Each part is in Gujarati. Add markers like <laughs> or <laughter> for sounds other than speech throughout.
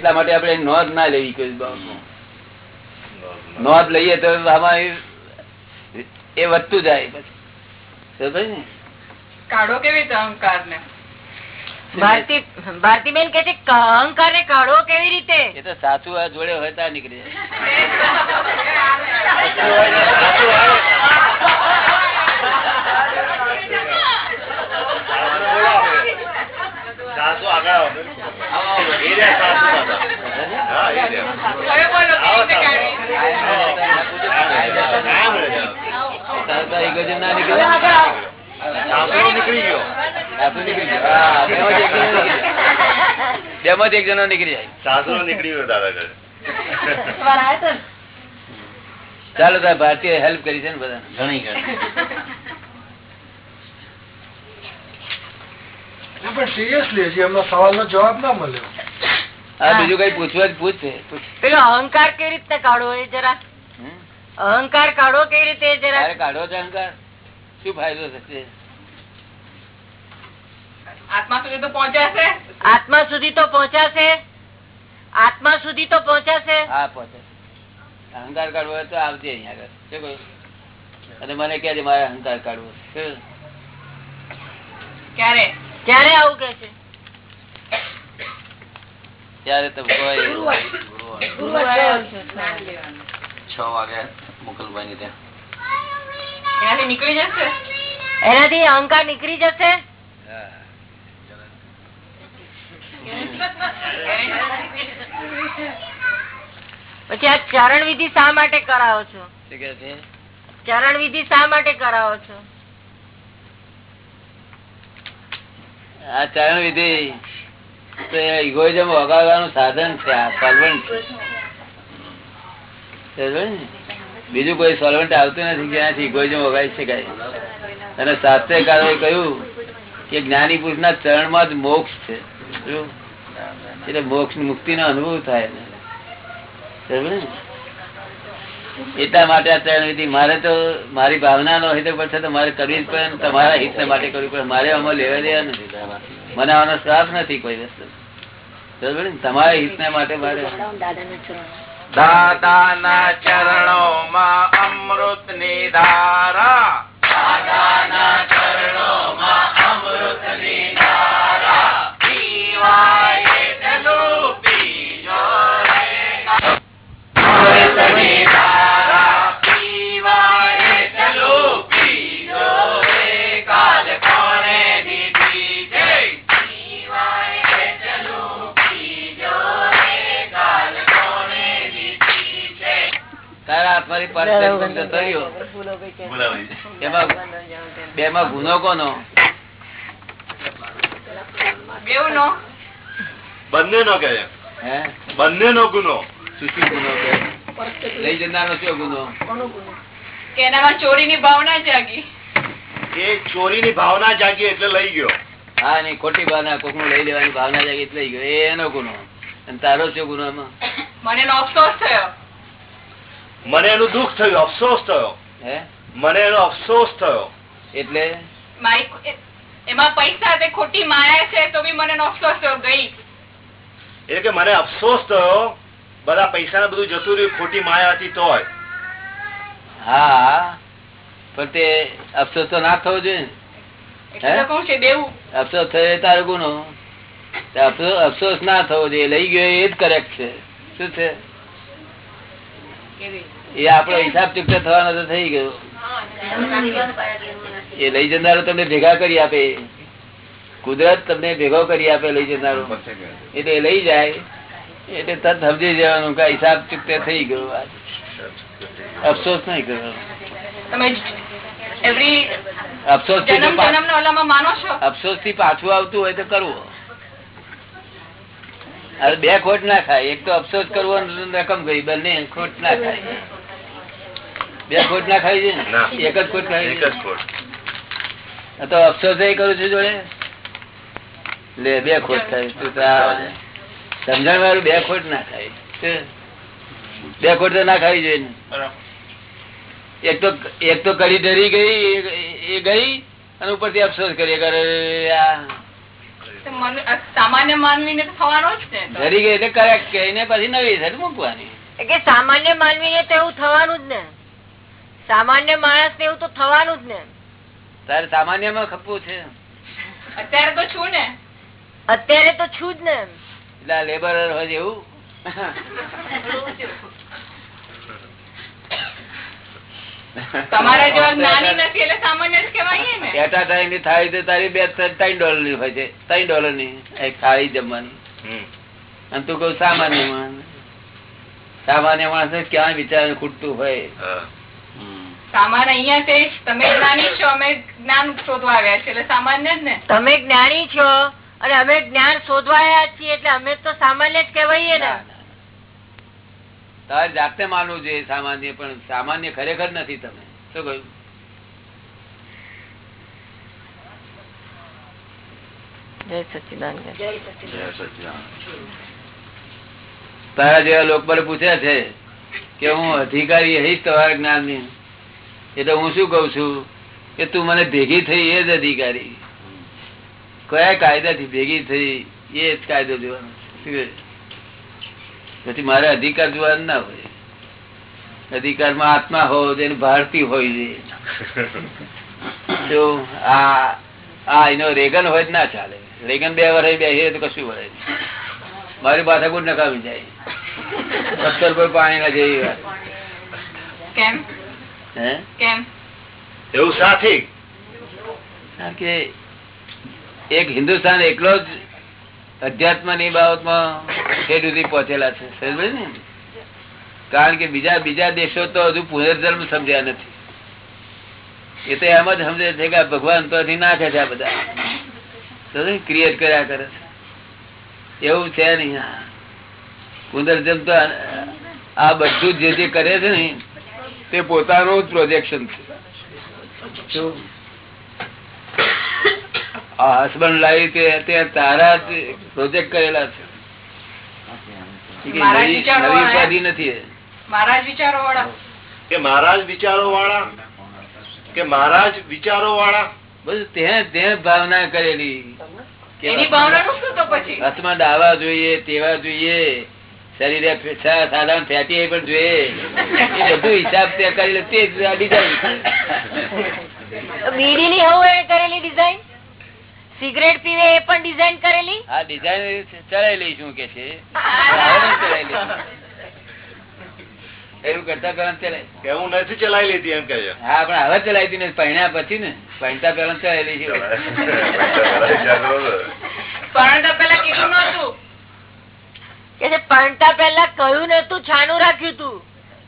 એટલા માટે આપણે નોંધ ના લેવી કોઈ બાબતમાં. નોંધ લઈએ તો એ- એ વધતું જાય પછી. કાઢો કેવી રીતે અહંકાર ને ભારતીબેન કે છે અહંકાર ને કાઢવો કેવી રીતે? એ તો સાચું આ જોડે હોય ત્યાં નીકળી. સાસુ આગળ નીકળી બેમાંથી એક જણો નીકળી જાય. સાસરો નીકળી ગયો દાદા. ચાલો તાર ભારતીય હેલ્પ કરી છે ને બધા ઘણી ઘણી પણ સિરિયસલી હજી એમનો સવાલનો જવાબ ના મળ્યો. બીજું કઈ પૂછવું હોય તો પૂછ છે પૂછ. પેલો અહંકાર કેવી રીતે કાઢો એ જરા? અહંકાર કાઢો કેવી રીતે જરા? કાઢો છે અહંકાર? શું ફાયદો થશે? આત્મા સુધી તો પહોંચ્યા આત્મા સુધી તો પહોંચાશે આત્મા સુધી તો પહોંચાશે હા પહોંચે અહંકાર કાઢવો હોય તો આવજે અહીંયા આગળ. શું કહ્યું? અને મને કહેજે મારે અહંકાર કાઢવો ક્યારે? ક્યારે આવું કે છે? ત્યારે તો કોઈ છ વાગે મુકલભાઈ ની ત્યાં નીકળી જશે? એનાથી અહંકાર નીકળી જશે? પછી આ ચરણ વિધિ શા માટે કરાવો છે? ચરણ વિધિ શા માટે કરાવો છો? આ ચરણ વિધિ ઇગોઇઝમ વગાડવાનું સાધન છે, આ સોલ્વન્ટ બીજું કોઈ સોલ્વન્ટ આવતું નથી જ્યાંથી ઇગોઇઝમ વગાડી શકાય. અને શાસ્ત્રકારોએ કહ્યું કે જ્ઞાની પુરુષ ના ચરણમાં જ મોક્ષ છે. એટલે મોક્ષ મુક્તિ નો અનુભવ થાય ને? એટલા માટે આ ચરણ વિધિ. મારે તો મારી ભાવના નો હિત પડશે તો મારે કરવી જ પડે તમારા હિત માટે કરવી પડે. મારે આમાં લેવા દેવા નથી મને આનો શ્રાપ નથી કોઈ વસ્તુ. ને? તમારા હિત માટે મારે. ચરણો માં અમૃતની ધારા. ચરણો ચરણોમાં અમૃતની ધારા. પીવાય એટલું એમાં બે માં ગુનો કોનો? બંને નો કે બંને નો ગુનો. શું ગુનો કે લઈ જનારનો શું ગુનો? એનામાં ચોરી ની ભાવના જાગી. એ ચોરી ની ભાવના જાગી એટલે લઈ ગયો. હા નઈ ખોટી ભાવના કોકનું લઈ લેવાની ભાવના જાગી એટલે લઈ ગયો. એનો ગુનો. અને તારો શું ગુનો એમાં? મને અફસોસ થયો. મને એનું દુઃખ થયું અફસોસ થયો. મને એનો અફસોસ થયો. એટલે? એમાં પૈસા ખોટી માયા છે તો બી મને અફસોસ થયો ગઈ. એટલે કે મને અફસોસ થયો બધા પૈસા બધું જતું રહ્યું ખોટી માયા હતી તોય. હા પણ તે અફસોસ તો ના થવો જોઈએ અફસોસ થયો તારું ગુનો. અફસોસ અફસોસ ના થવો જોઈએ લઈ ગયો એ જ કરેક્ટ છે. શું છે? એ આપણો હિસાબ ચૂકતો થવાનો તો થઈ ગયો. એ લઈ જનારો તમને ભેગા કરી આપે. કુદરત તમને ભેગો કરી આપે લઈ જનારો. એટલે લઈ જાય. એટલે તરત સમજી જવાનું કે હિસાબ ચૂકતે થઈ ગયો. અફસોસ નહીં કરવાનો. અફસોસ અફસોસથી પાછું આવતું હોય તો કરવો. હવે બે ખોટ ના ખાય. એક તો અફસોસ કરવો રકમ ગઈ બંને ખોટ ના ખાય. બે ખોટ ના ખાય છે એક જ ખોટ ખાય એક જ ખોટ. તો અફસોસ એ કરું છું જોડે. લે બે ખોટ ખાય તું સમજણ વાળું બે ખોટ ના ખાય. બે ખોટ તો ના ખાવી જોઈએ એક તો એક તો કડી ડરી ગઈ એ- ગઈ અને ઉપરથી અફસોસ કરીએ કરે આ સામાન્ય માનવી ને થવાનો જ ને. ધરી ગઈ એટલે કરેક્ટ કહીને પછી નવી સર મૂકવાની. કે સામાન્ય માનવી ને તો એવું થવાનું જ ને. સામાન્ય માણસ ને એવું તો થવાનું જ ને. તારે સામાન્યમાં ખપવું છે. અત્યારે તો છું ને. અત્યારે તો છું જ ને. એટલે લેબર હોય એવું? <laughs> તમારા જેવા જ્ઞાની <laughs> નથી એટલે સામાન્ય જ કહેવાય ને. એટા ટાઈમની થાળી તો તારી બે ત્રણ ડોલરની હોય છે. ત્રણ ડોલરની એક થાળી જમવાની અને તું કહું સામાન્ય માણસ. સામાન્ય માણસ ક્યાં વિચાર ખૂટતું હોય. હા. સામાન્ય અહિયાં છે તમે જ્ઞાની છો અમે જ્ઞાન શોધવા આવ્યા છે એટલે સામાન્ય જ ને. તમે જ્ઞાની છો અને અમે જ્ઞાન શોધવા આવ્યા છીએ એટલે અમે તો સામાન્ય જ કહેવાય ને. ના. જાતે માનવું જોઈએ સામાન્ય પણ સામાન્ય ખરેખર નથી તમે. શું કહ્યું. તારા જેવા લોકો પર પૂછ્યા છે કે હું અધિકારી હઈશ તમારા જ્ઞાનની એટલે હું શું કઉ છું કે તું મને ભેગી થઈ એ જ અધિકારી. કયા કાયદાથી ભેગી થઈ એ જ કાયદો જોવાનો? પછી મારે અધિકાર જોવાનું ના હોય. અધિકારમાં આત્મા હોવો જોઈએ ભારતી હોવી જોઈએ આ આ એનો રેગન હોય જ ના ચાલે. રેગન બે વર્ષ બેસીએ તો કશું વળે નહીં. મારી પાસે કોઈ નકામી જાય. સત્તર પર પાણી ના જઈ વાત. કેમ? કેમ? એવું સાથી? કારણ કે એક હિન્દુસ્તાન એકલો જ અધ્યાત્મની બાબતમાં ઠેર સુધી પહોંચેલા છે. કારણ કે બીજા બીજા દેશો તો હજુ પુનર્જન્મ સમજ્યા નથી. એ તો એમ જ સમજે છે કે ભગવાન તો નાખે છે બધા. ક્રિએટ કર્યા કરે છે. એવું છે નહીં પુનર્જન્મ તો આ- બધું જ જે કરે છે ને, તે પોતાનું જ પ્રોજેક્શન છે? આ હસબન્ડ લાવી તે તે તારા જ પ્રોજેક્ટ કરેલા છે. એ કઈ મારા નવી વિચારો નવી આયા. ઉપાધિ નથી. એ. વિચારો વાળા કે મારા વિચારો વાળા કે મારા વિચારો વાળા બધું તે તે ભાવના કરેલી. કે એની ભાવનાનું શું તો પછી? હાથમાં ડાવા જોઈએ તેવા જોઈએ. શરીરે સાધારણ ફેટી પણ જોઈએ. એ બધું હિસાબ તે કરેલો તે જ આ design છે. બીડી ની કરેલી ડિઝાઇન સિગરેટ પીવે એ પણ ડિઝાઇન કરેલી? હા ડિઝાઇન ચલાવી લઈશું કે છે. એવું કરતા પેલા ચલાય. કે હું નથી ચલાવી લીધી એમ કે હા પણ હવે ચલાવી હતી ને પહેણ્યા પછી ને. પહેણતા પેલા ચલાવી લઈશું પણ તો પેલા કીધું નતું કે છે પરણતા કયું કહ્યું નતું છાનું રાખ્યું તો?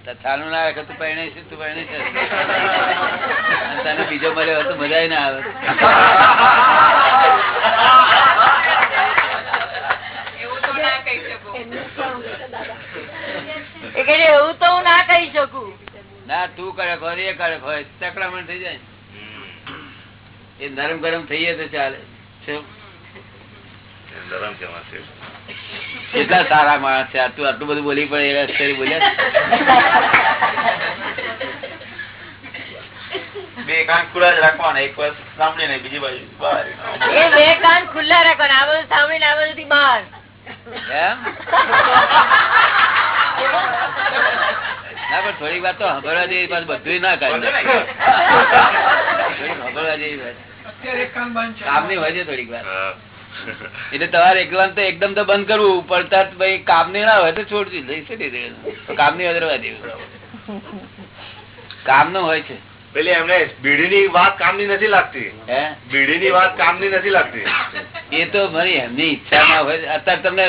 ચાલુ ના રાખે તું પરિણય છે તું પરિણય છે તને બીજો મળ્યો હોય તો મજા ના આવે. એવું તો ના કહી શકું. એ કે છે, એવું તો હું ના કહી શકું. ના તું કડક હોય એ કડક હોય. ચક્રમણ થઈ જાય. એ નરમ ગરમ થઈએ તો ચાલે. શું? નરમ કેવા છે? કેટલા સારા માણસ છે તું આટલું બધું બોલી પડે એ બોલ્યા બે કાન ખુલ્લા જ રાખવાના એક બાજુ સાંભળીને બીજી બાજુ બહાર. એ બે કાન ખુલ્લા રાખવાના આ બધું સાંભળીને આ બધું બહાર. ના પણ થોડીક વાત તો સાંભળવા જેવી પાછું બધું ના કરે સાંભળવા જેવી વાત. કામ કામની હોય છે થોડીક વાત હા. એટલે તમારે એકલા તો એકદમ તો બંધ કરવું પડતા ભાઈ કામની ના હોય તો છોડતી લઈ શકે કામની વધારવા દેવું. કામનું હોય છે. પેલી એમને બીડીની વાત કામની નથી લાગતી. બીડીની વાત કામની નથી લાગતી. એ તો મારી એમની ઈચ્છા ના હોય અત્યારે તમને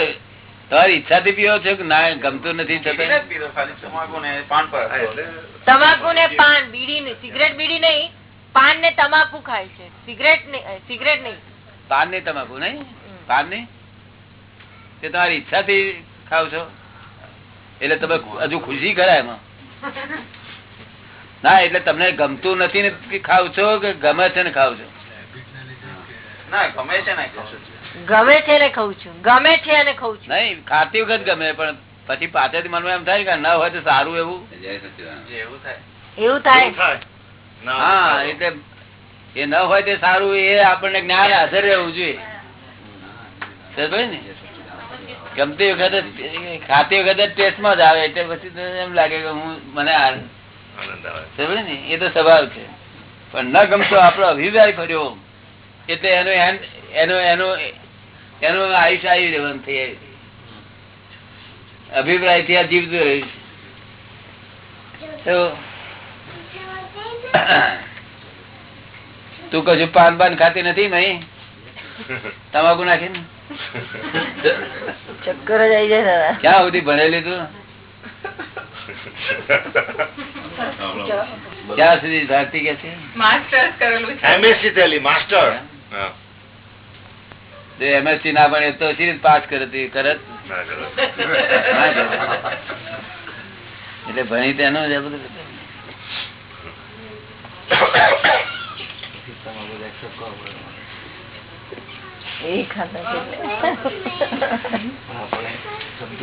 તમારી ઈચ્છાથી પીવો છો કે ના ગમતું નથી તમાકુ ને પાન બીડી સિગરેટ બીડી નહીં પાન ને તમાકુ ખાય છે. સિગરેટ નહીં સિગરેટ નહીં. પાનની તમાકુ નહીં? પાનની તે તમારી ઈચ્છાથી ખાવ છો? એટલે તમે હજુ ખુશી કરાય એમાં? ના એટલે તમને ગમતું નથી ને ખાવ છો કે ગમે છે ને ખાવ છો? ના ગમે છે ને ગમે છે ને ખઉં છું. ગમે છે અને ખઉં છું. નહીં ખાતી વખત ગમે પણ પછી પાછળથી મનમાં એમ થાય કે ના હોય તો સારું એવું. એવું થાય. એવું થાય. ના, હા એટલે એ ન હોય તે સારું એ આપણને જ્ઞાન હાજર રહેવું જોઈએ. ને? ગમતી વખતે ખાતી વખતે ટેસ્ટમાં જ આવે એટલે પછી એમ લાગે કે હું મને સમજે ને? એ તો સ્વભાવ છે. પણ ન ગમતો આપણો અભિપ્રાય કર્યો એટલે એનો એનો એનો એનો આયુષ આવી રહેવાનું થઈ. અભિપ્રાયથી આ જીવતું રહ્યું તો કશું પાન પાન ખાતી નથી મહી? <laughs> તમાકુ નાખીને? ચક્કર જ આવી જાય ક્યાં સુધી ભણેલી તું? ક્યાં સુધી ભારતી કે છે? માસ્ટર્સ કરેલું છે. એમએસસી થયેલી માસ્ટર એમએસસી ના ભણે તો સીરીઝ પાસ કરતી? કરત? ના કરો. ના કરે. એટલે ભણી તેનું જ બધું. <coughs>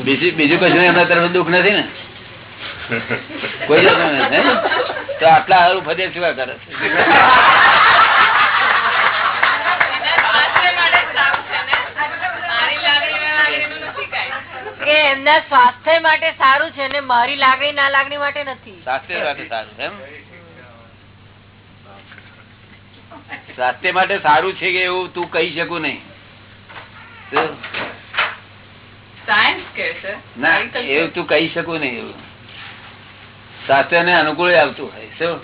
બીજું બીજું કશું એમના તરફ દુઃખ નથી ને? કોઈ? તો આટલા સારું ફતે શું કરે કે એમના સ્વાસ્થ્ય માટે સારું છે ને મારી લાગણી ના લાગણી માટે નથી. સ્વાસ્થ્ય માટે સારું છે એમ? સ્વાસ્થ્ય માટે સારું છે કે એવું તું કહી શકું નહીં? શું? સાયન્સ કે છે? ના એવું તું કહી શકું નહીં એવું. સ્વાસ્થ્ય ને અનુકૂળ આવતું હોય શું?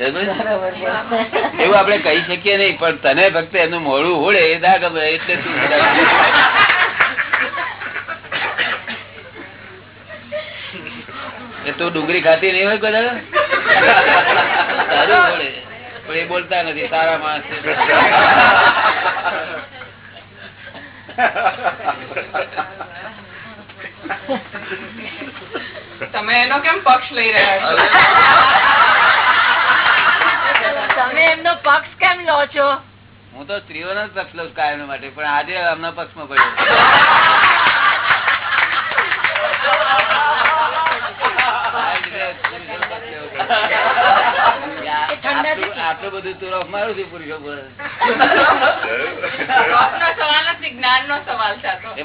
એવું આપડે કહી શકીએ નહીં પણ તને ફક્ત એનું મોડું હોડે એ ના ગમે એટલે તું એ તું ડુંગળી ખાતી નહીં હોય કદાચ? તારું હોડે. પણ એ બોલતા નથી સારા માણસ તમે એનો કેમ પક્ષ લઈ રહ્યા છો? તમે એમનો પક્ષ કેમ લો છો? હું તો સ્ત્રીઓનો જ પક્ષ લઉં કાયમ માટે પણ આજે આમના પક્ષમાં પડ્યો. આટલું બધું તું રોફ મારું છું પુરુષો પર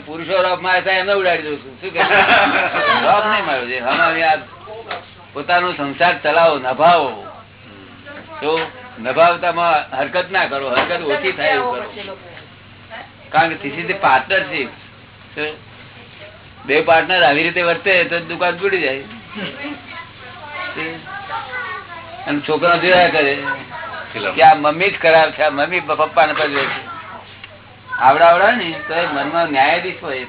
પુરુષો રોફ મારે એમને ઉડાડી દઉં છું. શું કે રોફ નહીં મારું છે હમારી આ પોતાનો સંસાર ચલાવો નભાવો. તો નભાવતામાં હરકત ના કરો હરકત ઓછી થાય એવું કરો. કારણ કે partnership. શું? બે પાર્ટનર આવી રીતે વર્તે તો દુકાન તૂટી જાય. <laughs> અને છોકરા જોયા કરે. કે આ મમ્મી જ ખરાબ છે આ મમ્મી પપ્પા ને પર આવડા આવડા ને તો એ મનમાં ન્યાયાધીશ હોય.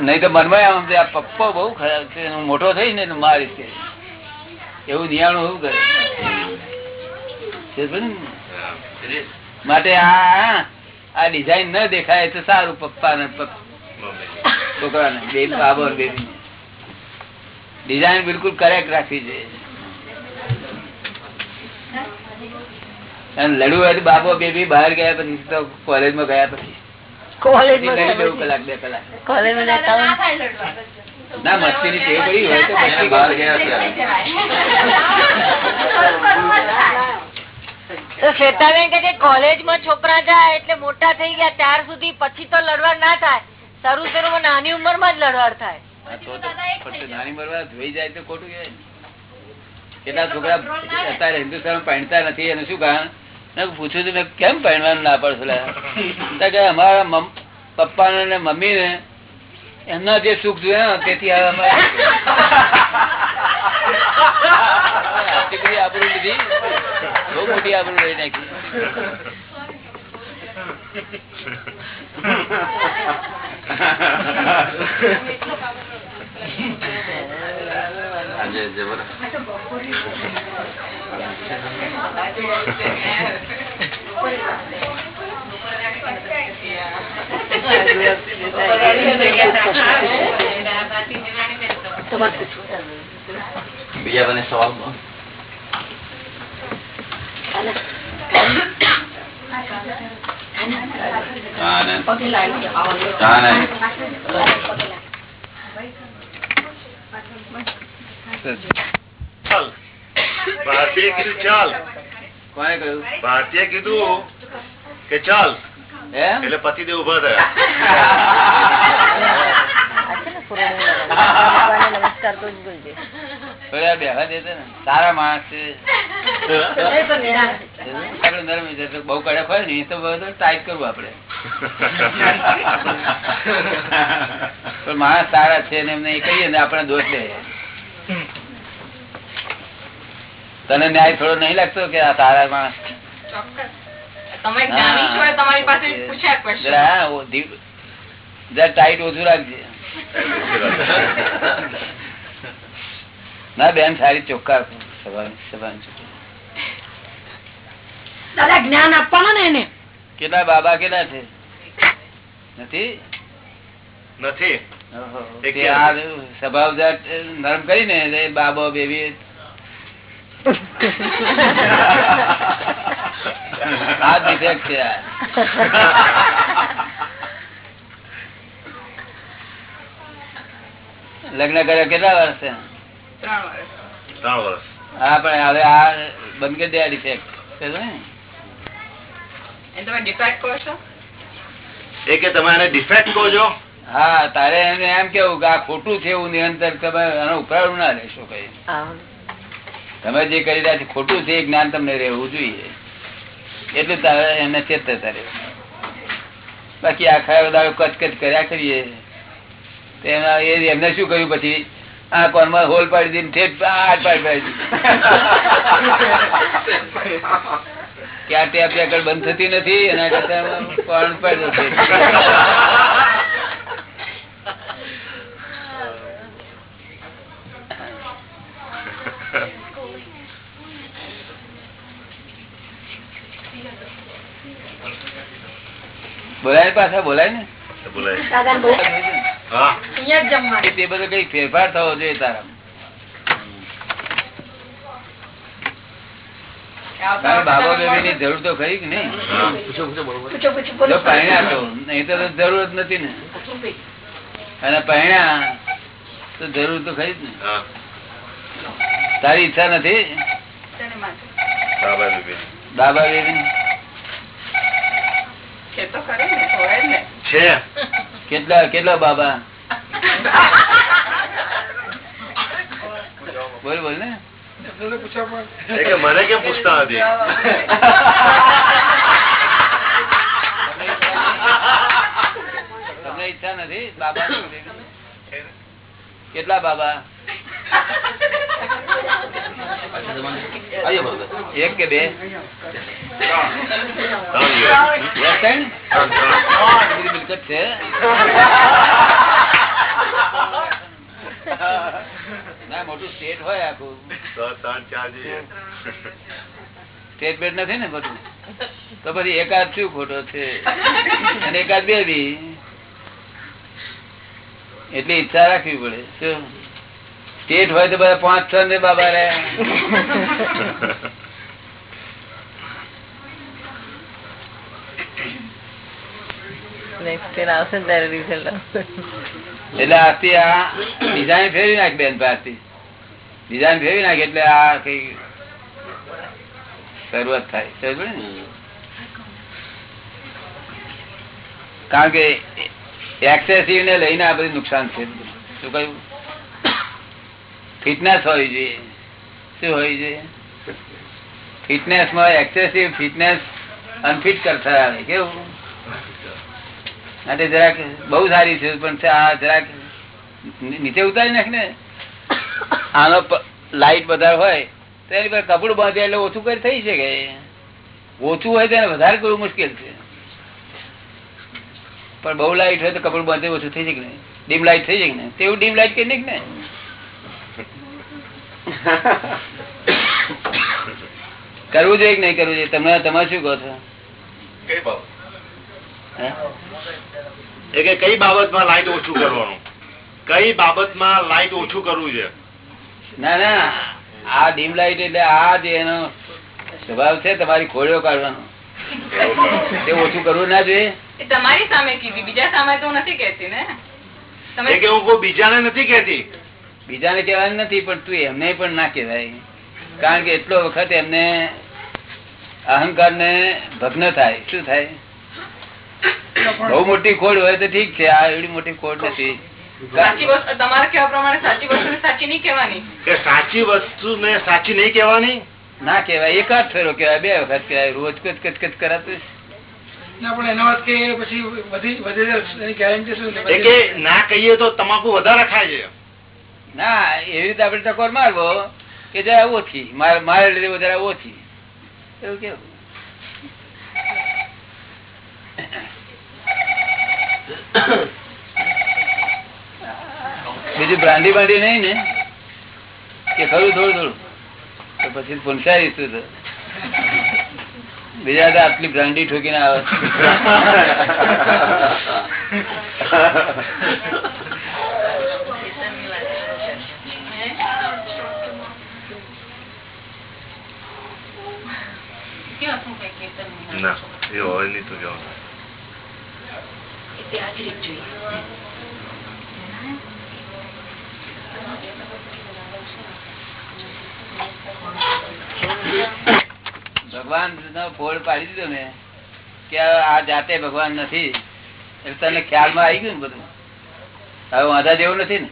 નહીં તો મનમાં આમ આ પપ્પો બહુ ખરાબ છે હું મોટો થઈ ને મારી છે. એવું નિયાણું એવું કરે. માટે આ આ ડિઝાઇન ન દેખાય તો સારું પપ્પા ને છોકરા ને બે બાબો બેબી ડિઝાઇન બિલકુલ કરેક્ટ રાખવી છે અને લડવું હોય તો બાપો બેબી બહાર ગયા પછી તો કોલેજમાં ગયા પછી. ના મસ્તી ની ટેવ પડી હોય તો પછી બહાર ગયા શ્વેતાબેન કે કોલેજમાં છોકરા જાય એટલે મોટા થઈ ગયા ત્યાર સુધી પછી તો લડવા ના થાય. શરૂ શરૂ નાની ઉંમરમાં જ લડવાડ થાય. નાની મરવા જોઈ જાય તો ખોટું કેટલા છોકરા અત્યારે હિન્દુસ્તાન પહેણતા નથી એનું શું કારણ? મેં પૂછ્યું હતું કેમ પહેરવાનું ના પડશે કે અમારા પપ્પા ને મમ્મી ને એમના જે સુખ જોયા તેથી બહુ મોટી આબરૂ લઈ નાખી. બીજા તને સવાલ ચાલ ભારતીય કીધું ચાલ. કોને કહ્યું? ભારતીય કીધું કે ચાલ. એટલે પતિદેવ ઊભા થયા. સારા માણસ છે. બહુ કડક હોય ને એ તો ટાઈટ કરવું આપડે <laughs> પણ માણસ સારા છે ને એમને એ કહીએ ને આપણે દોષ લે. તને ન્યાય થોડો નહીં લાગતો કે આ સારા માણસ જ્ઞાની ટાઈટ ઓછું રાખજે. ના બેન સારી ચોખ્ખા. દાદા આપવાનું ને એને? કેટલા બાબા કેટલા છે? નથી? નથી. સ્વભાવ નરમ કરીને ને બાબો બેબી આ ડિફેક્ટ છે લગ્ન કર્યા કેટલા વર્ષ છે? ત્રણ વર્ષ. હા પણ હવે આ બંધ કરી દે ડિફેક્ટ એ તમે ડિફેક્ટ કહો છો? એ કે તમે ડિફેક્ટ કહો છો? હા તારે એને એમ કેવું કે આ ખોટું છે એવું નિરંતર તમે એનો ઉપરાળું ના લેશો કઈ. તમે જે કરી રહ્યા છો, ખોટું છે જ્ઞાન તમને રહેવું જોઈએ. એટલે તારે એને ચેતતા રહે બાકી આખા દાડો કચકચ કર્યા કરીએ. એના એમને શું કર્યું પછી? આ કોનમાં હોલ પાડી દીધી ઠેઠ આઠ પાડી પાડી ક્યાં ટેપ આગળ બંધ થતી નથી, એના કરતા કોણ પાડી દે બોલાય પાછા બોલાય ને. તે બધો કઈ ફેરફાર થવો જોઈએ તારા. બાબા બેબી ની જરૂર તો ખરી કે નહીં? પહેણ્યા તો નહીં તો જરૂર જ નથી ને. અને પહેણ્યા તો જરૂર તો ખરી જ ને. તારી ઈચ્છા નથી? બાબા બેબી બાબા બેબી છે તો ખરી ને હોય જ ને. છે. કેટલા કેટલા બાબા? બોલ બોલ ને. દાદાને પૂછ્યા પણ એ કે મને કેમ પૂછતા નથી? તમને ઈચ્છા નથી? બાબા કેટલા બાબા? એક કે બે? છે ના, મોટું સ્ટેટ હોય આખું. સ્ટેટ બેટ નથી ને બધું? તો પછી એકાદ શું ખોટો છે? અને એકાદ બે બી. એટલી ઈચ્છા રાખવી પડે. શું? સ્ટેટ હોય તો બધા પાંચ છ ને બાબા રે એટલે આજથી આ ડિઝાઇન ફેરવી નાખ બેન આજથી ડિઝાઇન ફેરવી નાખ એટલે આ કઈ શરૂઆત થાય. સમજ ને? કારણ કે એક્સેસિવ ને લઈને આ બધું નુકસાન છે. શું કહ્યું ફિટનેસ હોવી જોઈએ શું હોવી જોઈએ ફિટનેસમાં એક્સેસિવ ફિટનેસ અનફિટ કરતા આવે. કેવું? અને જરાક બહુ સારી છે, પણ આ જરાક નીચે ઉતારી નાખ ને. આનો લાઈટ વધારે હોય, તો એની પર કપડું બાંધે એટલે ઓછું કરી થઈ શકે? ઓછું હોય તો વધારે કરવું મુશ્કેલ છે. પણ બહુ લાઈટ હોય તો કપડું બાંધે ઓછું થઈ ને ડીમ લાઈટ થઈ જાય ને તેવું ડીમ લાઈટ કરી નાખ ને કરવું જોઈએ કે નહીં કરવું જોઈએ? તમે તમે શું કહો છો? કઈ બાબતમાં લાઈટ ઓછું કરવાનું? કઈ બાબતમાં લાઈટ ઓછું કરવું છે? ના ના. આ ડીમ લાઈટ એટલે આ જે એનો સ્વભાવ છે તમારી ખોળીઓ કાઢવાનો. તે ઓછું કરવું ના જોઈએ? તમારી સામે કીધી બીજા સામે તો નથી કેતી ને. તમે કે હું કોઈ બીજાને નથી કેતી બીજાને કહેવાનું નથી પણ તું એમને પણ ના કહેવાય. કારણ કે એટલો વખત એમને અહંકાર ને ભગ્ન થાય. શું થાય? બહુ મોટી ખોડ હોય તો ઠીક છે આ એવડી મોટી ખોડ નથી. સાચી વસ્તુ તમારા કેવા પ્રમાણે સાચી વસ્તુ સાચી નહીં કેવાની સાચી વસ્તુ ને સાચી નહીં કેવાની ના કેવાય એકાદ ફેરો કેવાય બે વખત કેવાય રોજ કચ કચ કચ કરાતું ના પણ એનો અર્થ પછી વધી ગેરંટી શું એ ના કહીએ તો તમાકુ વધારે ખાય છે. ના એવી રીતે આપડે ટકોર મારવો કે જરા ઓછી મારે લીધે જરા ઓછી. એવું કેવું? બીજું બ્રાન્ડી બાંડી નહીં ને? કે ખરું થોડું થોડું. તો પછી પુનસારી શું તો બીજા તો આટલી બ્રાન્ડી ઠોકીને આવે. ના એ હોય નહીં તો કહેવાનું ભગવાન નો ફોડ પાડી દીધો ને કે આ જાતે ભગવાન નથી. એટલે તને ખ્યાલમાં આવી ગયું ને બધું? હવે વાંધા જેવું નથી ને?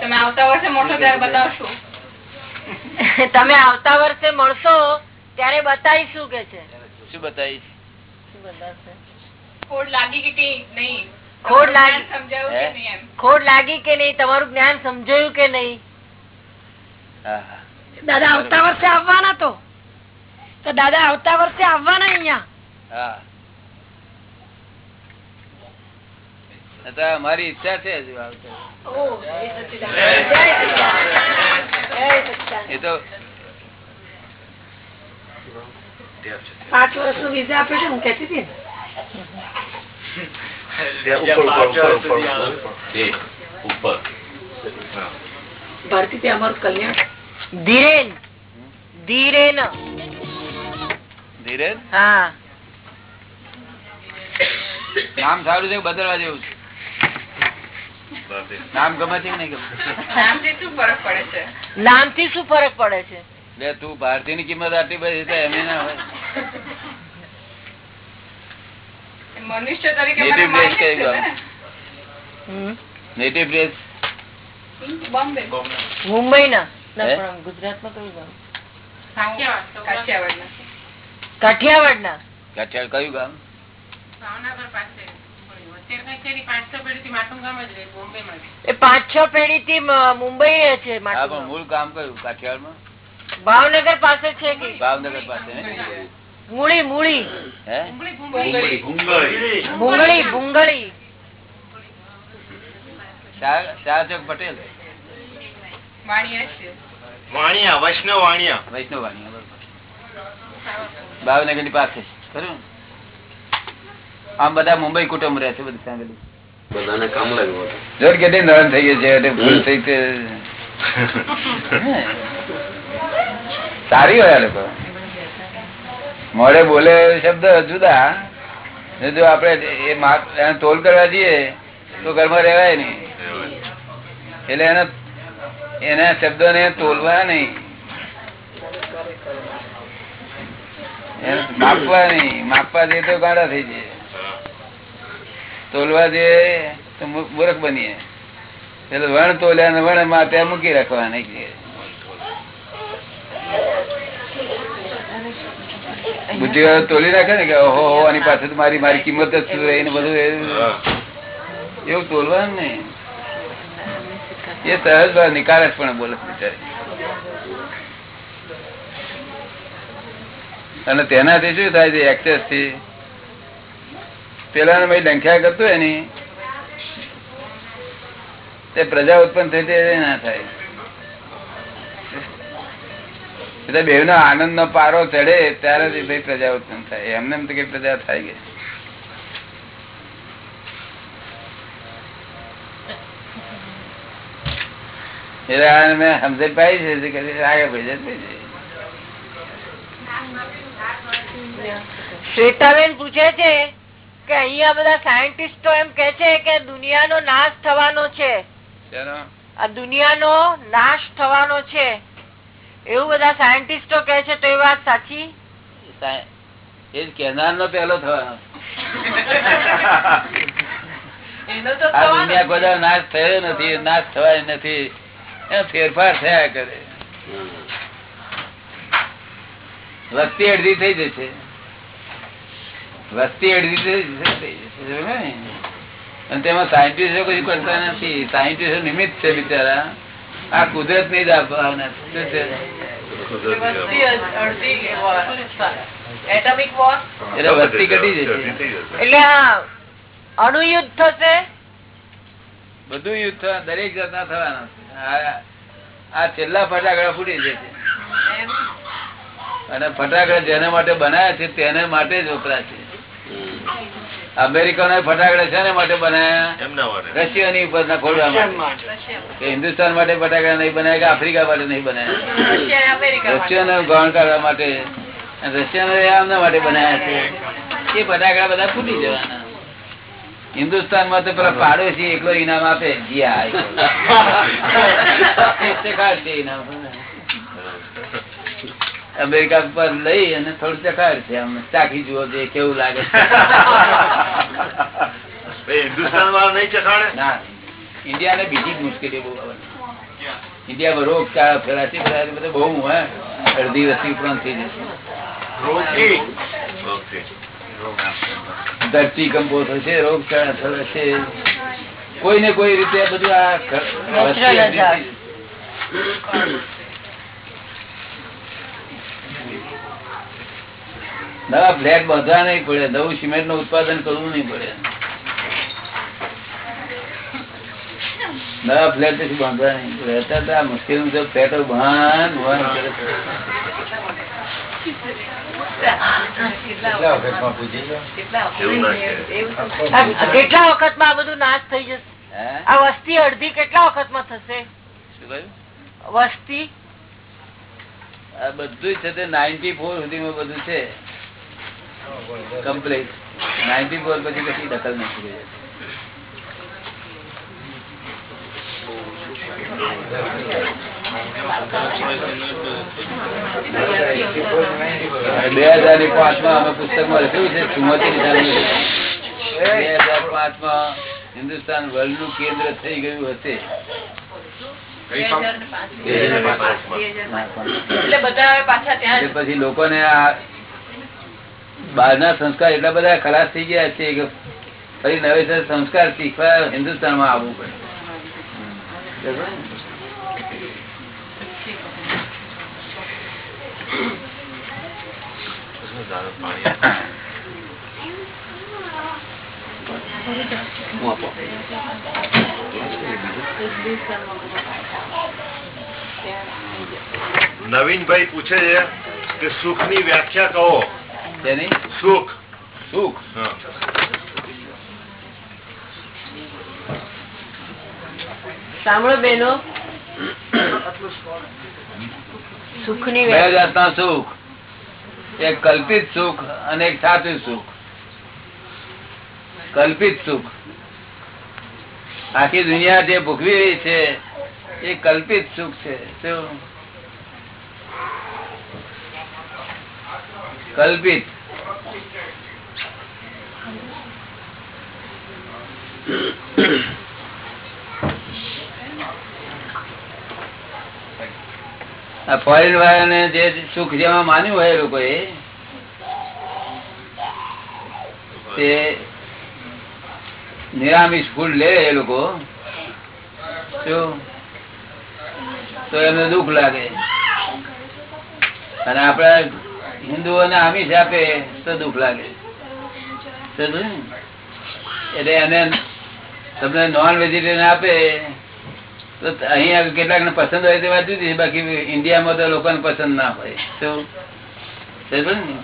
તમે આવતા વર્ષે મોટો ત્યારે બતાવશો. <laughs> તમે આવતા વર્ષે મળશો ત્યારે બતાવીશું કે છે. શું બતાવીશ? ખોડ લાગી કે નહીં? ખોડ લાગી. કે નહીં એમ? ખોટ લાગી કે નહીં? તમારું જ્ઞાન સમજાયું કે નહીં. દાદા આવતા વર્ષે આવવાના તો. તો દાદા આવતા વર્ષે આવવાના અહીંયા? હા. આ તો અમારી ઈચ્છા છે હજુ આવશે. એ તો પાંચ વર્ષ નો વિઝા આપ્યો છે હું કેતી હતી ને. ઉપર ભારતી તે અમારું કલ્યાણ. ધીરેન. ધીરેન. ધીરે હા. નામ સારું છે બદલવા જેવું છે? નામ ગમે છે કે નહીં ગમે? નામથી શું ફરક પડે છે? નામથી શું ફરક પડે છે? બે તું ભારતીયની કિંમત આટલી બધી છે એમ ના હોય. મનુષ્ય તરીકે. Native place Bombay. મુંબઈ ના ગુજરાતમાં ગામ કાઠિયાવાડના. કાઠિયાવાડ ના કાઠિયાવાડ કયું ગામ? એ પાંચ છ પેઢી થી મુંબઈ છે હા માટું પણ મૂળ ગામ કયું? કાઠિયાવાડ ભાવનગર પાસે છે કે? ભાવનગર પાસે મૂળી મૂળી. હે? ભૂંગળી ભૂંગળી. શાહ શાહ પટેલ. વાણિયા વૈષ્ણવ વાણિયા. વૈષ્ણવ વાણિયા બરોબર. ભાવનગરની પાસે. ખરું? આમ બધા મુંબઈ કુટુંબ રહે છે બધી ફેમિલી બધાને કામ લાગ્યું જોર કેટલી નરમ થઈ ગઈ છે એટલે ભૂલ થઈ તે સારી હોય લોકો. મોડે બોલે શબ્દ જુદા. જો આપડે એ એને તોલ કરવા જઈએ તો ઘરમાં રહેવાય નહીં. એટલે એના એના શબ્દો ને તોલવા નહીં. માપવા નહીં માપવા જઈએ તો ગાડા થઈ જાય. તોલવા દે તો મૂર્ખ બનીએ. એટલે વણ તોલ્યા ને વણ માપ્યા મૂકી મૂકી રાખવાના બુદ્ધિ તોલી રાખે ને કે, ઓહો આની પાસે મારી મારી કિંમત જ શું રહી ને બધું એવું તોલવાનું નહીં એ સહજ નિકાલ જ પણ બોલે બિચારી. અને તેનાથી શું થાય છે એક્સેસથી? પેલા ડંખ્યા કરતો એની તે પ્રજા ઉત્પન્ન થઈ તે ના થાય. એટલે નો આનંદ નો પારો ચડે ત્યારે જ ભાઈ પ્રજા ઉત્પન્ન થાય. એમને એમ તો કઈ પ્રજા થાય ગઈ એટલે મેં સમજણ પાઈ છે આગળ ભાઈ જશે શ્વેતાબેન પૂછે છે કે અહિયાં બધા સાયન્ટિસ્ટો એમ કે છે કે દુનિયાનો નાશ થવાનો છે. દુનિયાનો નાશ થવાનો છે. એવું બધા સાયન્ટિસ્ટો કે છે તો એ વાત સાચી? એ જ કહેનાર નો પેલો થવાનો દુનિયા કોઈ નાશ થયો નથી નાશ થવાય નથી. ફેરફાર થયા કરે. વસ્તી અડધી થઈ જશે. વસ્તી અડધી? અને તેમાં સાયન્ટિસ્ટો કશું કરતા નથી. સાયન્ટિસ્ટો નિમિત્ત છે બિચારા. આ કુદરતની જ બધું યુદ્ધ થવા- દરેક જાતના થવાના આ છેલ્લા ફટાકડા ફૂટી જશે. અને ફટાકડા જેના માટે બનાયા છે તેને માટે જ વપરાશે. અમેરિકનો ફટાકડા માટે બનાયા માટે. ઉપર માટે. હિન્દુસ્તાન માટે ફટાકડા નહીં બનાયા કે આફ્રિકા માટે નહીં બનાયા રશિયા અમેરિકા રશિયાનો ગૌણ માટે. અને રશિયાનો આમના માટે બનાયા છે. એ ફટાકડા બધા ફૂટી જવાના. હિન્દુસ્તાનમાં તો પેલા પાડોશી એકલો ઇનામ આપે. જી આ <laughs> ઇનામ. અમેરિકા પર લઈ અને થોડું ચકાર છે. અમે ચાખી જુઓ છે કેવું લાગે છે. હિન્દુસ્તાન વાળા નહીં ચખાડે? ના. ઇન્ડિયા ને બીજી જ મુશ્કેલી બહુ આવે રોગ રોગચાળા ફેલાશે બધા બધા બહુ હે. અડધી વસ્તી પણ થઈ જશે. ધરતી કંપો થશે રોગચાળા ફેલાશે કોઈ ને કોઈ રીતે બધું આ ખ- વસ્તી Natural અડધી થઈ જશે. નવા ફ્લેટ બાંધવા નહીં પડે. નવું સિમેન્ટનું ઉત્પાદન કરવું નહીં પડે. નવા ફ્લેટ પછી બાંધવા નહીં પડે. અત્યારે તો આ મુશ્કેલ ફ્લેટો ભાન ભાન કરે કેટલા વખત? માં આ બધું નાશ થઈ જશે? આ વસ્તી અડધી કેટલા વખતમાં થશે વસ્તી બધું છે તે નાઇન્ટી ફોર સુધીમાં બધું છે. કમ્પ્લીટ નાઇન્ટી ફોર પછી કશી દખલ નથી બે હજાર પાંચમાં અમે પુસ્તકમાં લખ્યું છે. ચુમ્મોતેર બે હજાર પાંચમાં હિન્દુસ્તાન વર્લ્ડનું કેન્દ્ર થઈ ગયું હશે. પાછા ત્યાં એટલે પછી લોકોને આ બહારના સંસ્કાર એટલા બધા ખલાસ થઈ ગયા છે કે ફરી નવેસર સંસ્કાર શીખવા હિન્દુસ્તાનમાં આવવું પડે. બરાબર ને? નવીનભાઈ પૂછે છે કે સુખની વ્યાખ્યા કહો. તેની? સુખ. સુખ? સાંભળો બેનો. સુખની બે જાતના સુખ. એક કલ્પિત સુખ અને એક સાચું સુખ. કલ્પિત સુખ. આખી દુનિયા જે ભોગવી રહી છે, એ કલ્પિત સુખ છે. શું? કલ્પિત. ફોરેન વાળાને જે સુખ જેમાં માન્યું હોય લોકોએ, તે નિરામિષ ફૂડ લે એ લોકો. તો એમને દુઃખ લાગે. અને આપડા હિન્દુઓને આમિષ આપે તો દુઃખ લાગે. એટલે એને તમને નોન વેજીટેરિયન આપે, તો અહીંયા કેટલાક ને પસંદ હોય તે વાત જુદી. બાકી ઇન્ડિયામાં તો લોકોને પસંદ ના હોય. શું?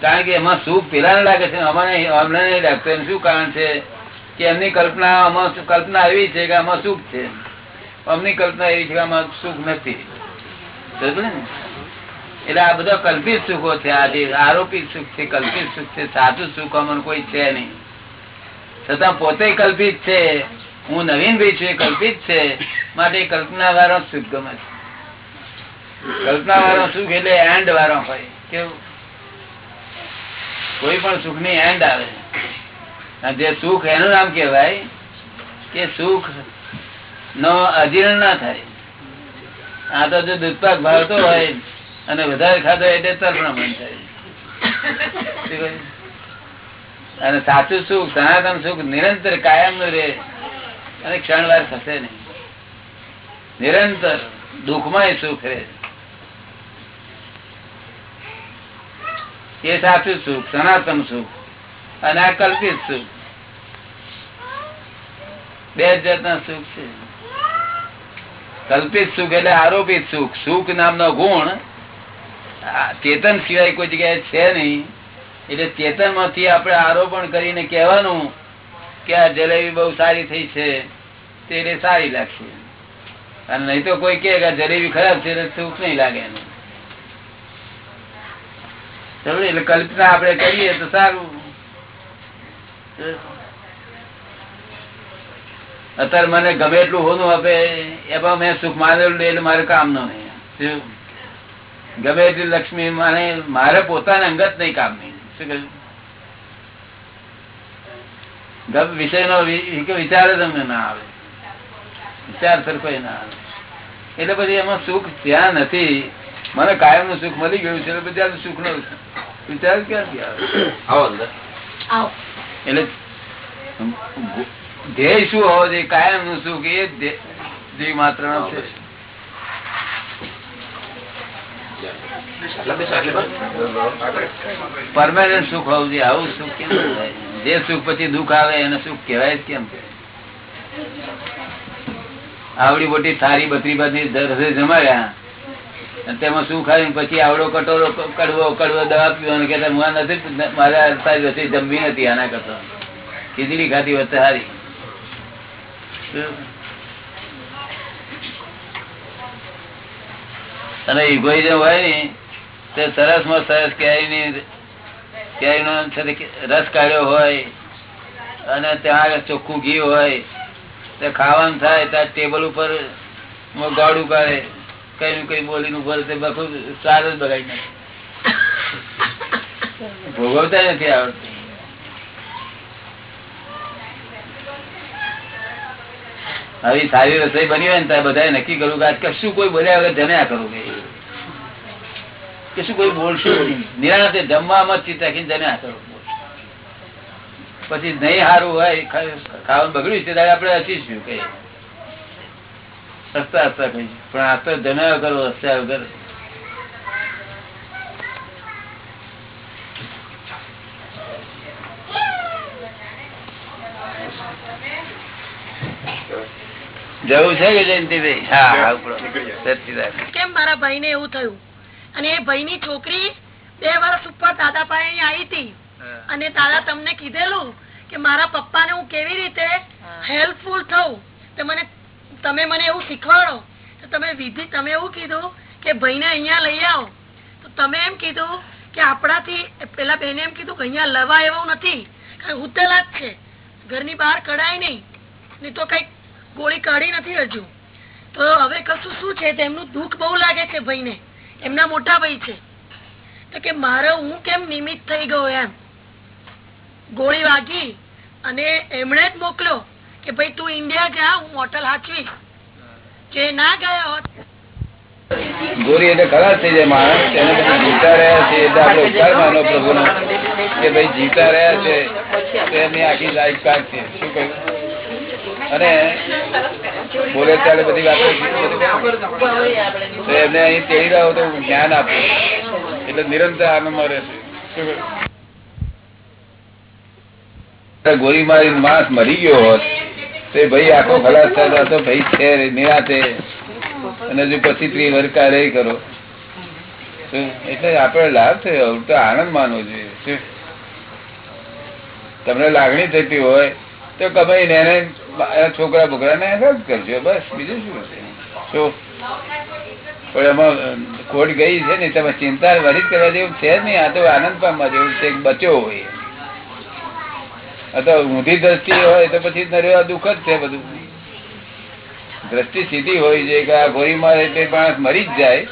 કારણ કે એમાં શું પેલા લાગે છે અમારે અમને નહીં શું કારણ છે? કે એમની કલ્પના કલ્પના એવી છે કે આમાં સુખ છે. અમની કલ્પના એવી છે કે આમાં સુખ નથી. એટલે આ બધા કલ્પિત સુખો છે. આજે આરોપિત સુખ છે, કલ્પિત સુખ છે, સાચું સુખ અમને કોઈ છે નહીં. છતાં પોતે કલ્પિત છે. હું નવીન ભાઈ છું, એ કલ્પિત છે. માટે કલ્પના વાળો સુખ ગમે છે. કલ્પના વાળો સુખ એટલે એન્ડ વાળો હોય. કેવું? કોઈ પણ સુખની એન્ડ આવે. જે સુખ એનું નામ કેવાય કે સુખ નો અજીર્ણ ના થાય. આ તો જો દૂધપાક ભાવતો હોય અને વધારે ખાતો એટલે તર્પણ મન થાય. અને સાચું સુખ, સનાતન સુખ નિરંતર કાયમનું રહે અને ક્ષણવાર થશે નહીં. નિરંતર દુઃખમાં સુખ રહે. એ સાચું સુખ, સનાતન સુખ. અને આ કલ્પિત સુખ. બે જાતના સુખ છે. કલ્પિત સુખ એટલે આરોપિત સુખ. સુખ નામનો ગુણ ચેતન સિવાય કોઈ જગ્યાએ છે નહીં. એટલે ચેતનમાંથી આપણે આરોપણ કરીને કહેવાનું કે આ જલેબી બહુ સારી થઈ છે, તે એટલે સારી લાગશે. અને નહીં તો કોઈ કે જલેબી ખરાબ છે, એટલે સુખ નહીં લાગે એનું. એટલે કલ્પના આપણે કરીએ તો સારું. અત્યારે મને ગમે એટલું હોનું આપે એમાં મેં સુખ માનેલું એટલે મારે કામ નો નહીં ગમે એટલી લક્ષ્મી મને મારે પોતાને અંગત નહીં કામ નહીં. શું કહ્યું? વિષય નો વિચાર જ અમને ના આવે. વિચાર સરખો ના આવે. એટલે પછી એમાં સુખ ત્યાં નથી. મને કાયમનું સુખ મળી ગયું છે એટલે બધા સુખ નો વિચાર ક્યાંથી આવે? આવો. એટલે ધ્યેય શું હોવો જોઈએ? કાયમનું સુખ કે ધ્યેય- માત્ર નો છે. પરમાનન્ટ સુખ હોવું જોઈએ. આવું સુખ કેમ જે સુખ પછી દુઃખ આવે એને સુખ કહેવાય જ કેમ? આવડી મોટી થારી બત્રી બધી દર જમાડ્યા તેમાં શું ખાયું? પછી આવડો કટોરો કડવો કડવો દવા પીવાનો કે નથી મારા તારી રસોઈ જમવી નથી આના કરતા. ખીચડી ખાતી વચ્ચે સારી. અને ઇગોઇઝમ હોય ને તે સરસમાં સરસ કેરીની, કેરીનો રસ કાઢ્યો હોય અને ત્યાં ચોખ્ખું ઘી હોય, તે ખાવાનું થાય, ત્યાં ટેબલ ઉપર ગાડું કાઢે. નું કઈ બોલી નું બોલે બધું સ્વાદ જ બગાડી નાખે. ભોગવતા નથી આવડતું. આવી સારી રસોઈ બની હોય ને ત્યારે બધા નક્કી કરું કે કશું કોઈ બોલ્યા વગર જમ્યા કરું કે. કશું કોઈ બોલશું નિરાતે જમવામાં ચિત્ત રાખીને જમ્યા કરવું પછી નહીં સારું હોય ખાવાનું બગડ્યું છે, ત્યારે આપણે હસીશું કઈ હસતા હસતા કઈ પણ આ તો જમ્યા કરો હસ્યા વગર જવું છે કે જયંતિભાઈ હા હા ઉપડો. સચ્ચિદાનંદ. કેમ મારા ભાઈ ને એવું થયું અને એ ભાઈ ની છોકરી બે વર્ષ ઉપર દાદા પાસે આવી હતી અને દાદા તમને કીધેલું કે મારા પપ્પા ને હું કેવી રીતે હેલ્પફુલ થઉં તો મને તમે મને એવું શીખવાડો, તો તમે વિધિ, તમે એવું કીધું કે ભાઈને અહીંયા લઈ આવો. તો તમે એમ કીધું કે આપણાથી પેલા બેને એમ કીધું કે અહીંયા લવા એવું નથી, કારણ ઉતેલા જ છે. ઘરની બહાર કઢાય નહીં નહીં તો કઈ ગોળી કાઢી નથી હજુ. તો હવે કશું શું છે? તેમનું દુઃખ બહુ લાગે છે ભાઈને. એમના મોટા ભાઈ છે. તો કે મારે હું કેમ નિમિત્ત થઈ ગયો એમ? ગોળી વાગી અને એમણે જ મોકલ્યો. કે ભાઈ તું ઇન્ડિયા જા હું હોટલ હાચવી. જે ના ગયા હોત. ગોરી એટલે ખરાબ થઈ જાય માણસ. તેને પછી જીવતા રહ્યા છે એટલે આપણે ઉપકાર માનો પ્રભુનો કે ભાઈ જીવતા રહ્યા છે. એમની આખી લાઈફ કાઢશે શું કહ્યું? અને બોલે ત્યારે બધી વાતો એમને અહીં તેડી રહ્યો તો જ્ઞાન આપે. એટલે નિરંતર આનંદમાં રહેશે. શું? ગોળી મારી માણસ મરી ગયો હોત, તો ભાઈ આખો ખલાસ થયો હતો, ભાઈ છે નિરાતે. અને હજુ પછી ત્રી વર્ષ રહી કરો. એટલે આપડે લાભ થયો તો આનંદ માનવો જોઈએ તમને લાગણી થતી હોય, તો ગમે એને છોકરા છોકરા ને હેલ્પ કરજો, બસ, બીજું શું છે શું? પણ એમાં ખોટ ગઈ છે ને, તમે ચિંતા વરિત કરવા જેવું છે જ નહીં, આ તો આનંદ પામવા જેવું છે બચ્યો હોય. તો ઊંધી દ્રષ્ટિ હોય તો પછી નરેવા દુઃખ જ છે બધું. દ્રષ્ટિ સીધી હોય છે કે આ ગોળી મારે એટલે માણસ મરી જ જાય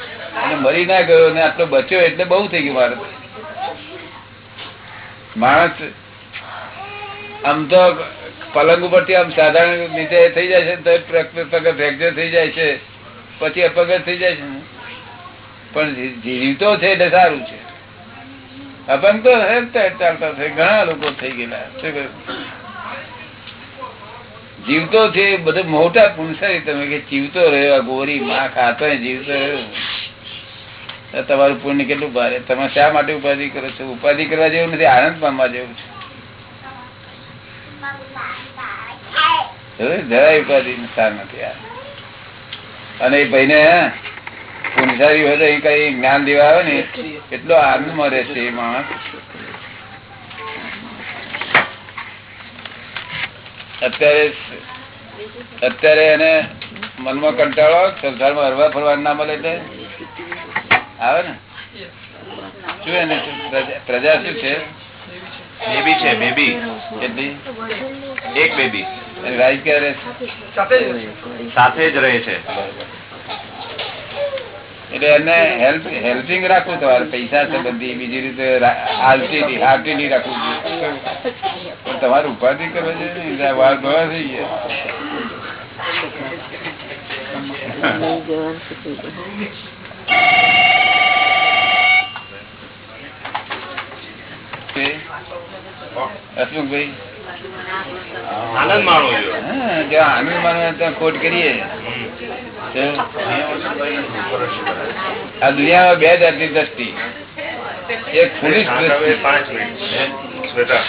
અને મરી ના ગયો ને આટલો બચ્યો એટલે બહુ થઈ ગયું મારે. માણસ આમ તો પલંગ ઉપરથી આમ સાધારણ રીતે થઈ જાય છે તો ફ્રેક્ચર થઈ જાય છે, પછી અપગત થઈ જાય છે. પણ જીવતો છે એટલે સારું છે. અપંગ તો ચાલતા થઈ ઘણા લોકો થઈ ગયેલા. જીવતો છે બધો મોટા પુરુષારી તમે કે જીવતો રહ્યો, આ ગોરી માં ખાતો જીવતો રહ્યો. તમારું પુણ્ય કેટલું ભારે. તમે શા માટે ઉપાધિ કરો છો? ઉપાધિ કરવા જેવું નથી, આનંદ પામવા જેવું છે. જરાય ઉપાધિ સાર નથી. યાર અને એ ભાઈને પુનસારી હોય તો એ કઈ જ્ઞાન દેવા આવે ને એટલો આનંદમાં રહેશે એ માણસ. અત્યારે અત્યારે એને મનમાં કંટાળો સંસારમાં હરવા ફરવા ના મળે એટલે? આવે ને? શું એને પ્રજા- શું છે? બેબી છે બેબી. કેટલી? એક બેબી. અને રાઈ ક્યારે. સાથે જ રહે છે. એટલે એને હેલ્પ હેલ્પિંગ રાખવું તમારે પૈસા સંબંધી બીજી રીતે હાલતી હાલતી રાખવું જોઈએ. પણ તમારે ઉપાધિ કરવો જોઈએ વાર ઘણા થઈ ગયા હસમુખભાઈ આનંદ માણવો જોઈએ આનંદ ત્યાં ખોટ કરીએ. આ દુનિયામાં બે જાતની દ્રષ્ટિ. એક ફૂલિશ દ્રષ્ટિ. પાંચ મિનિટ. શ્વેતા.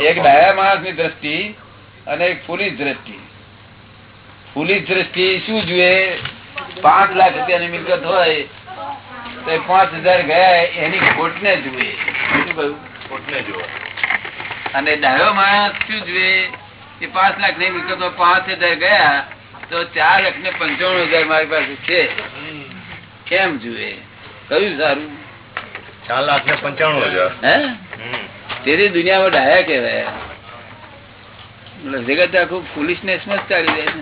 એક ડાયા માણસની દ્રષ્ટિ અને એક પોલીસ દ્રષ્ટિ. પોલીસ દ્રષ્ટિ શું જુએ? પાંચ લાખ રૂપિયાની મિલકત હોય તો પાંચ હજાર ગયા એની ખોટ ને જુએ. શું કહ્યું? ખોટને જુઓ અને ડાયો માણસ શું જુએ? કે પાંચ લાખ નહીં હોય, પાંચ હજાર ગયા તો ચાર લાખ ને પંચાણું હજાર મારી પાસે છે. કેમ જુએ? કયું સારું? ચાર લાખ ને પંચાણું હજાર. હે? તેથી દુનિયામાં ડાયા કહેવાય. જગત આખું ફુલિશનેસમાં જ ચાલી જાય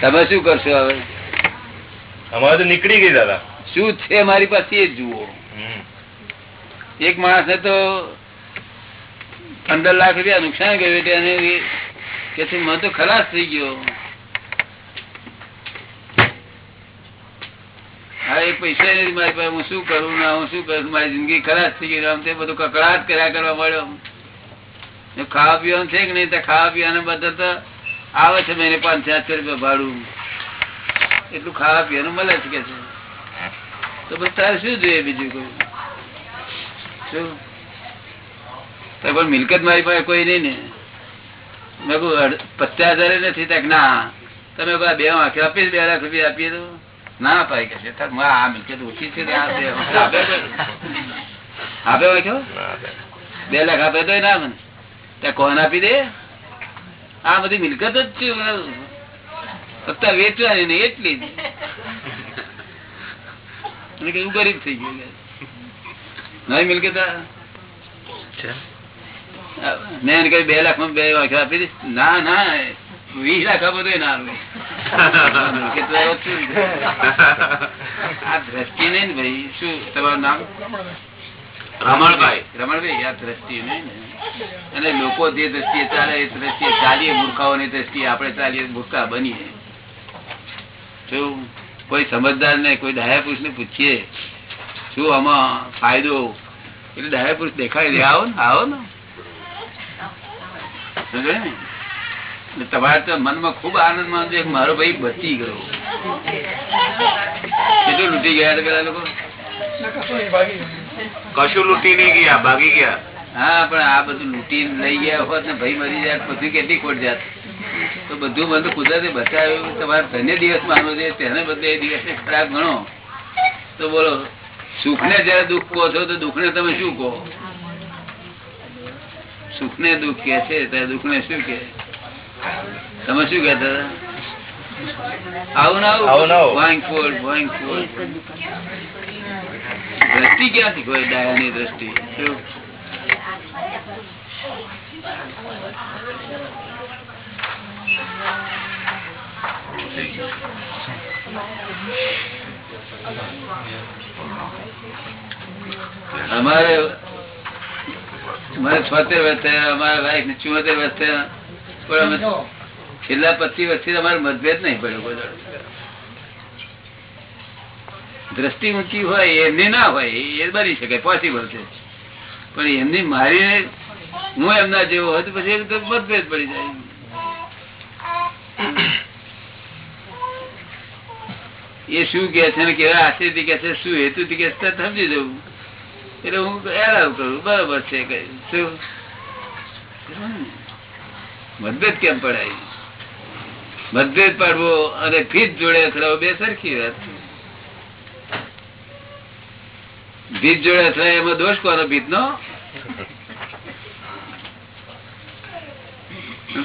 છે તમે શું કરશો હવે? અમારે તો નીકળી ગઈ દાદા. શું છે મારી પાસે એ જુઓ. એક માણસ ને તો પંદર લાખ રૂપિયા નુકસાન ગયું કે મને તો થઈ ગયો. હા, એ પૈસા નથી મારી પાસે. હું શું કરું ના હું શું કરું? મારી જિંદગી ખરાબ થઈ ગઈ. આમ તે બધું કકડાટ કર્યા કરવા મળ્યો ખાવા પીવાનું છે કે નહીં? તો ખાવા પીવાના બધા તો આવે છે મહિને પાંચ સાતસો રૂપિયા ભાડું. એટલું ખાવા પીવાનું મળે છે કે છે? તો બસ તારે શું જોઈએ બીજું કોઈ? પણ મિલકત મારી પાસે કોઈ નહીં ને. મેં કહું પચાસ હજાર નથી. તક ના, તમે બે વાંખે આપીશ, બે લાખ રૂપિયા આપીએ તો. ના અપાય કે આ મિલકત ઓછી છે આપે વાંખ્યો બે લાખ આપે તો ના મને. ત્યાં કોણ આપી દે? આ બધી મિલકત જ છે. અત્યારે વેચવાની નહીં એટલી જ. એવું ગરીબ થઈ ગયું. નહીં મિલકત બે લાખમાં બે વાંખે આપી દઈશ. ના ના વીસ લાખ આપો તો ના. આ દ્રષ્ટિ નઈ ને ભાઈ શું તમારું નામ? રમણભાઈ. રમણભાઈ આ દ્રષ્ટિ નહીં ને. અને લોકો જે દ્રષ્ટિએ ચાલે એ દ્રષ્ટિએ ચાલીએ મૂર્ખાઓની દ્રષ્ટિએ આપણે ચાલીએ મૂર્ખા બનીએ. શું કોઈ સમજદાર ને કોઈ ડાયા પુરુષ ને પૂછીએ શું આમાં ફાયદો? એટલે ડાયા પુરુષ દેખાય દે આવો ને આવો ને. તમારે તો મનમાં ખૂબ આનંદ માનજો મારો ભાઈ બચી ગયો. કેટલું લૂટી ગયા પેલા લોકો? કશું લૂટી નહીં ગયા, ભાગી ગયા. હા, પણ આ બધું લૂંટી લઈ ગયા હોત ને, ભાઈ મરી જાય પછી કેટલી ખોટ જાત. તો બધું બધું કુદરતે બચાવ્યું. તમારે ધન્ય દિવસ માનવો છે, તેને બદલે એ દિવસ ખરાબ ગણો. તો બોલો સુખ ને જયારે દુઃખ કહો છો તો દુઃખ ને તમે શું કહો? સુખ ને દુઃખ કે છે ત્યારે દુઃખ ને શું કે તમે શું કેતા? આવું ના આવું? ના દ્રષ્ટિ ક્યાંથી કોઈ ડાયાની દ્રષ્ટિ? શું? અમારે મારે છોતેર વર્ષ અમારા વાઈફ ને ચુમ્મોતેર વર્ષ પણ અમે છેલ્લા પચીસ વર્ષથી અમારે મતભેદ નહીં પડ્યો કોઈ દ્રષ્ટિ ઊંચી હોય એમની ના હોય એ બની શકે પોસિબલ છે. પણ એમની મારી હું એમના જેવો હોય તો પછી મતભેદ પડી જાય. એ શું કે છે ને કેવા આશયથી કે છે, શું હેતુથી કે સમજી જવું. એટલે હું એલાવ કરું, બરોબર છે મતભેદ કેમ પડાય? મતભેદ પાડવો અને ફીત જોડે અથડાવો બે સરખી વાત ભીત જોડે અથડાય એમાં દોષ કોનો? ભીત નો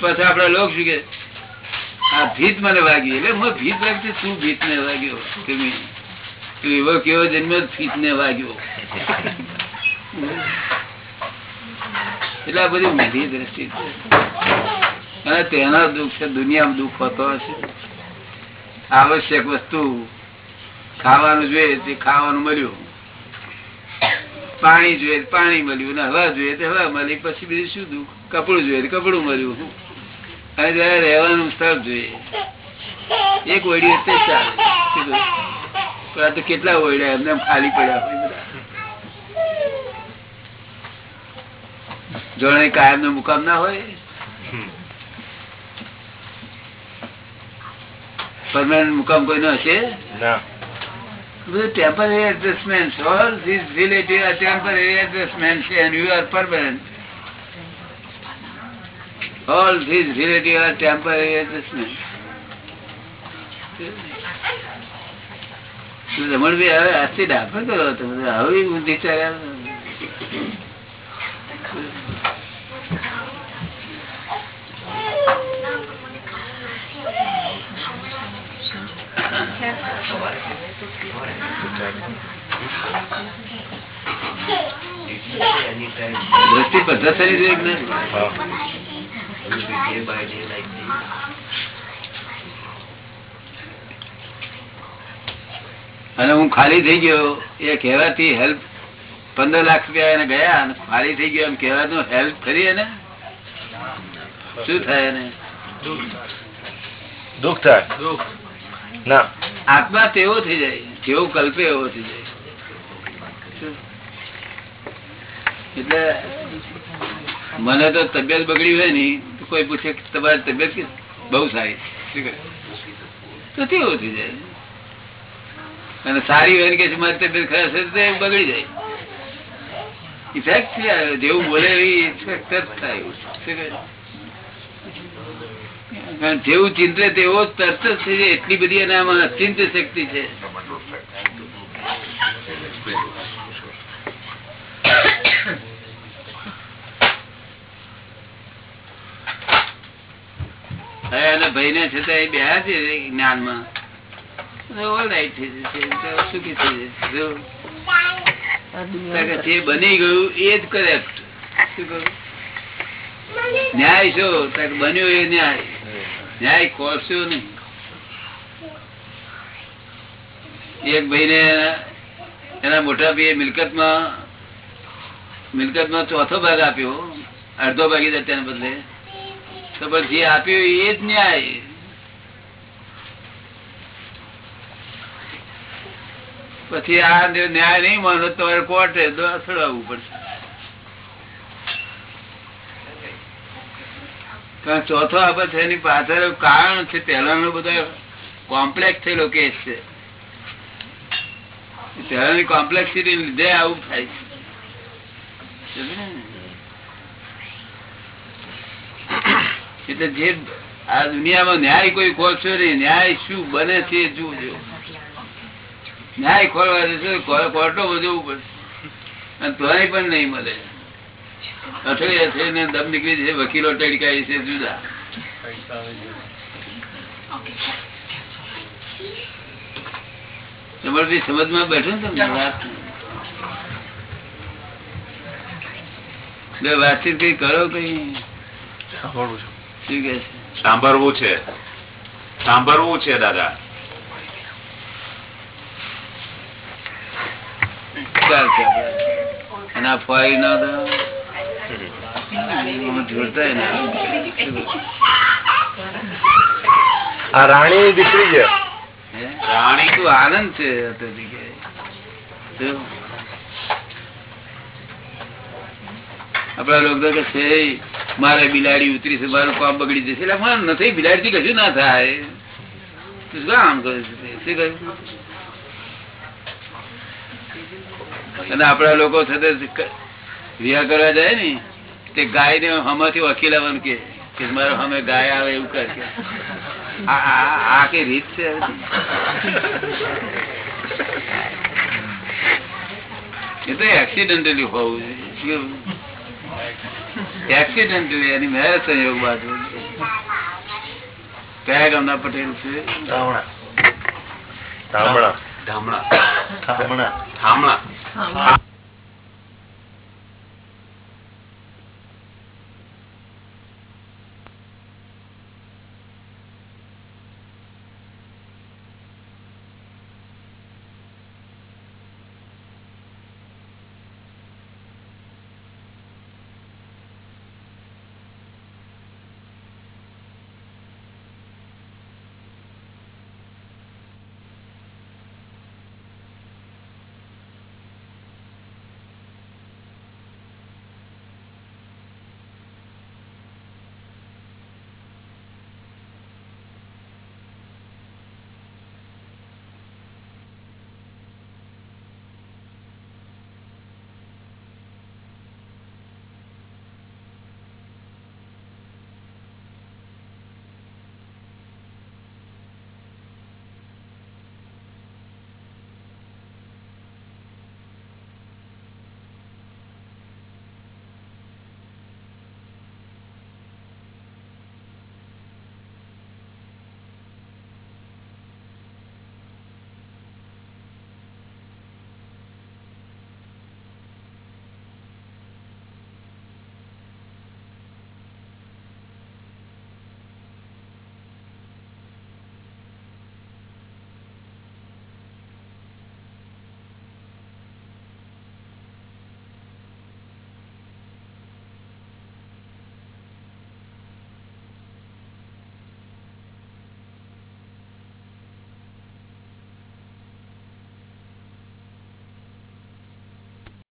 પછી આપડા લોક શું કે આ ભીત મને વાગી એટલે હું ભીત લાગતી શું ભીત ને વાગ્યો? તું એવો કેવો જન્મ ભીત ને વાગ્યો. એટલે આ બધી મેધી દ્રષ્ટિ અને તેના દુઃખ છે, દુનિયામાં દુઃખ હોતો હશે. આવશ્યક વસ્તુ ખાવાનું જોઈએ તે ખાવાનું મળ્યું. પાણી જોઈએ પાણી મળ્યું. ને હવા જોઈએ તો હવા મળી. પછી બીજું શું દુઃખ? કપડું જોઈએ કપડું મળ્યું. અને રહેવાનું સ્થળ જોઈએ. એક ઓયડી એટલે ચાલે. પણ આ તો કેટલા ઓયડ્યા એમને ખાલી પડ્યા હોય બધા. કાયમ નો મુકામ ના હોય. પરમાનન્ટ મુકામ કોઈ નો. હશે બધું temporary adjustment all this relative temporary adjustment છે and you are permanent. All these relative are temporary adjustment Ramanbhai હવે આજથી ડાફર કરો તમે હવે ઊંધી ચાલ્યા દ્રષ્ટિ પદ્ધતિ અને હું ખાલી થઈ ગયો. એ કહેવાથી હેલ્પ પંદર લાખ રૂપિયા એને ગયા અને ખાલી થઈ ગયો એમ કહેવાનું હેલ્પ કરી એને? શું થાય એને? દુઃખ થાય. ના. આત્મા તેવો થઈ જાય. જેવો કલ્પે એવો થઈ જાય. એટલે મને તો તબિયત બગડી હોય ને કોઈ પૂછે કે તમારી તબિયત બહુ સારી. તો કેવું થઈ જાય? અને સારી હોય કે મારી તબિયત ખરાબ છે તો બગડી જાય. ઇફેક્ટ જેવું બોલે એવી ઇફેક્ટ જ થાય. જેવું ચિંતે તેવો તરત જ છે એટલી બધી એનામાં અચિંત શક્તિ છે. એના ભાઈ ને છતાં એ બે છે જ્ઞાનમાં. માં સુખી થઈ જશે. કે જે બની ગયું એ જ કરેક્ટ શું કહ્યું ન્યાય શું બન્યો એ ન્યાય. ન્યાય ખોલશો નહીં. એક ભાઈ ને એના મોટા ભાઈ મિલકતમાં મિલકતમાં ચોથો ભાગ આપ્યો. અડધો ભાગી દત્યાને બદલે. તો પણ જે આપ્યું એ જ ન્યાય. પછી આ ન્યાય નહીં માનો તમારે કોર્ટે અથડાવવું પડશે. કારણ ચોથો છે એની પાછળ કારણ છે, પહેલાનો બધો કોમ્પ્લેક્સ થયેલો કેસ છે. પહેલાની કોમ્પ્લેક્સિટી લીધે આવું થાય. છે સમજ્યા ને? એટલે જે આ દુનિયામાં ન્યાય કોઈ ખોલશો નહીં. ન્યાય શું બને છે જોજો ન્યાય ખોલવા જશે કોર્ટો જવું પડશે અને તોય પણ નહીં મળે. અથડી ને દમ નીકળી જશે, વકીલો ટડકાય છે જુદા. તમારે સમજમાં બેઠો ને તમને વાત? વાતચીત કઈ કરો કઈ? શું કે સાંભળવું છે. સાંભળવું છે દાદા. આ ના રાણી દીકરી છે. રાણી તું આનંદ છે? આપડા લોકો કે છે મારે બિલાડી ઉતરી છે, મારું કામ બગડી જશે. એટલે મારે નથી બિલાડી કશું ના થાય. આમ છે શું કહ્યું અને આપડા લોકો સાથે વિવાહ કરવા જાય ને, તે ગાય ને હમાથી વકીલાવાનું કે મારો હમે ગાય આવે એવું કર આ કઈ રીત છે એ તો એક્સિડન્ટલી હોવું જોઈએ. એક્સિડન્ટલી એની મેરેજ સંયોગ બાજુ. કયા ગામના પટેલ છે. ધામણા. ધામણા. ધામણા. ધામણા. ધામણા.